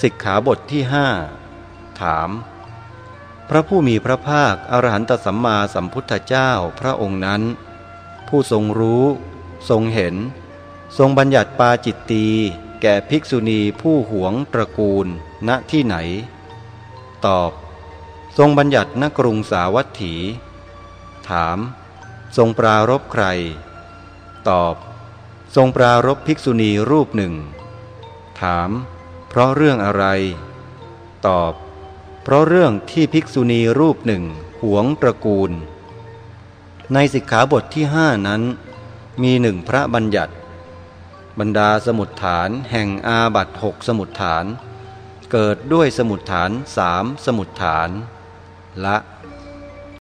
สิกขาบทที่ห้าถาม พระผู้มีพระภาคอรหันตสัมมาสัมพุทธเจ้าพระองค์นั้น ผู้ทรงรู้ ทรงเห็น ทรงบัญญัติปาจิตตีแก่ภิกษุณีผู้หวงตระกูลณที่ไหน ตอบ ทรงบัญญัติณกรุงสาวัตถี ถาม ทรงปรารบใคร ตอบ ทรงปรารบภิกษุณีรูปหนึ่ง ถาม เพราะเรื่องอะไร ตอบ เพราะเรื่องที่ภิกษุณีรูปหนึ่งหวงตระกูล ในสิกขาบทที่ห้านั้น มีหนึ่งพระบัญญัติ บรรดาสมุดฐานแห่งอาบัตหกสมุดฐาน เกิดด้วยสมุดฐานสามสมุดฐาน ละ